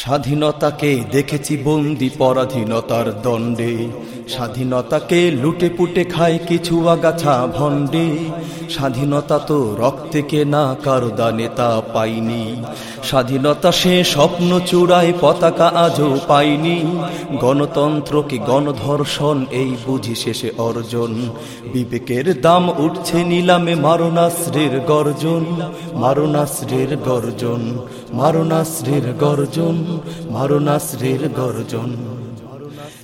স্বাধীনতাকে দেখেছি বন্দি পরাধীনতার দণ্ডে। স্বাধীনতাকে লুটে পুটে খায় কিছু আগাছা ভণ্ডে। স্বাধীনতা তো রক্তে কেনা কারও দানে তা পাইনি। স্বাধীনতা সে স্বপ্ন চূড়ায় পতাকা আজও পাইনি। গণতন্ত্রকে গণধর্ষণ, এই বুঝি শেষে অর্জন। বিবেকের দাম উঠছে নিলামে মারণাশ্রীর গর্জন। মারণাশ্রীর গর্জন মারণাশ্রীর গর্জন মারণাশ্রীর গর্জন।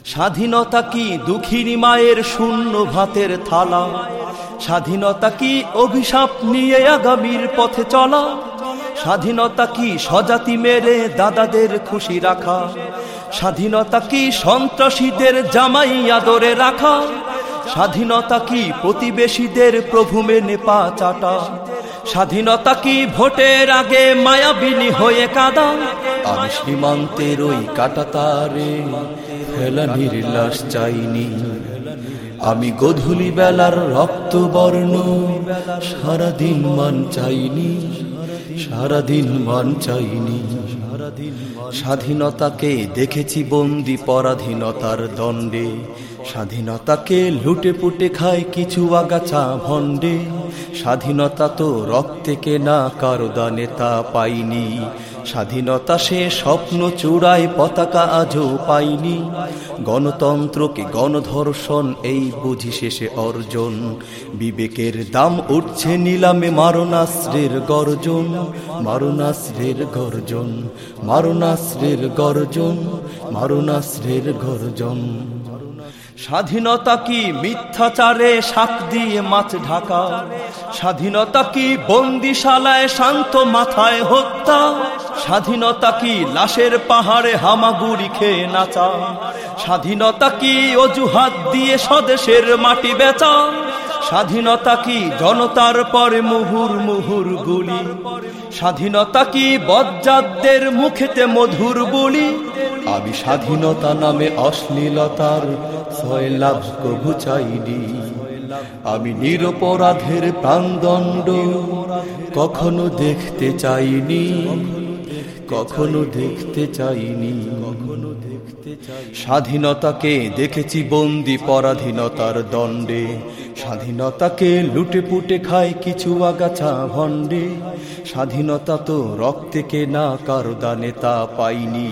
স্বাধীনতা কি দুঃখিনী মায়ের শূন্য ভাতের থালা? স্বাধীনতা কি অভিশাপ নিয়ে আগামীর পথে চলা? স্বাধীনতা কি স্বজাতি মেরে দাদাদের খুশি রাখা? স্বাধীনতা কি সন্ত্রাসীদের জামাই আদরে রাখা? স্বাধীনতা কি প্রতিবেশীদের প্রভু মেনে পা চাটা? স্বাধীনতা কি ভোটের আগে মায়াবিনী হয়ে কাদা? আমি সীমান্তের ওই কাটাতারে ফেলানির লাশ চাইনি। আমি গধুলি বেলার রক্ত বর্ণ সারাদিন মান চাইনি। সারাদিন। মান চাইনি। সারাদিন স্বাধীনতাকে দেখেছি বন্দি পরাধীনতার দণ্ডে। স্বাধীনতাকে লুটে পুটে খায় কিছু আগাছা ভণ্ডে। স্বাধীনতা তো রক্তে কেনা কারও দানে তা পাইনি। স্বাধীনতা সে স্বপ্ন চূড়ায় পতাকা আজও পাইনি। গণতন্ত্রকে গণধর্ষণ, এই বুঝি শেষে অর্জন। বিবেকের দাম উঠছে নিলামে মারণাশ্রের গর্জন। মারণাশ্রের গর্জন মারণাশ্রের গর্জন মারণাশ্রের গর্জন। স্বাধীনতা কি মিথ্যাচারে শাক দিয়ে মাছ ঢাকা? স্বাধীনতা কি বন্দিশালায় শান্ত মাথায় হত্যা? স্বাধীনতা কি লাশের পাহাড়ে হামাগুড়ি খেয়ে নাচা? স্বাধীনতা কি অজুহাত দিয়ে স্বদেশের মাটি বেচা? স্বাধীনতা কি জনতার পরে মুহুর মুহুর গুলি? স্বাধীনতা কি বজ্জাতদের মুখেতে মধুর বলি? আমি স্বাধীনতা নামে অশ্লীলতার লাভ চাইনি। আমি নিরপরাধের প্রাণদণ্ড কখনো দেখতে চাইনি। কখনো দেখতে চাইনি। কখনো দেখতে চাই স্বাধীনতাকে দেখেছি বন্দি পরাধীনতার দণ্ডে। স্বাধীনতাকে লুটে পুটে খায় কিছু আগাছা ভণ্ডে। স্বাধীনতা তো রক্তে কেনা কারও দানে তা পাইনি।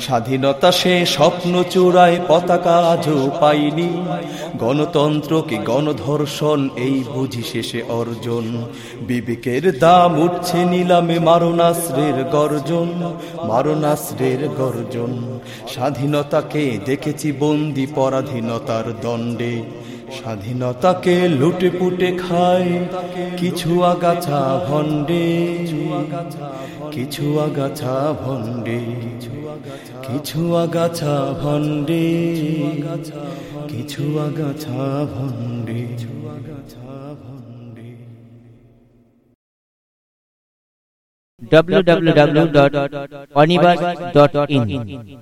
স্বাধীনতা সে স্বপ্ন চূড়ায় পতাকা আজও পাইনি। গণতন্ত্রকে গণধর্ষণ, এই বুঝি শেষে অর্জন। বিবেকের দাম উঠছে নিলামে মারণাশ্রের গর্জন মারণাশ্রের গর্জন। স্বাধীনতাকে দেখেছি বন্দি পরাধীনতার দণ্ডে। স্বাধীনতাকে লুটে পুটে খায়। কিছু আগাছা ভণ্ডে। কিছু আগাছা ভণ্ডে। কিছু আগাছা ভণ্ডে। কিছু আগাছা ভণ্ডে। www.onibus.in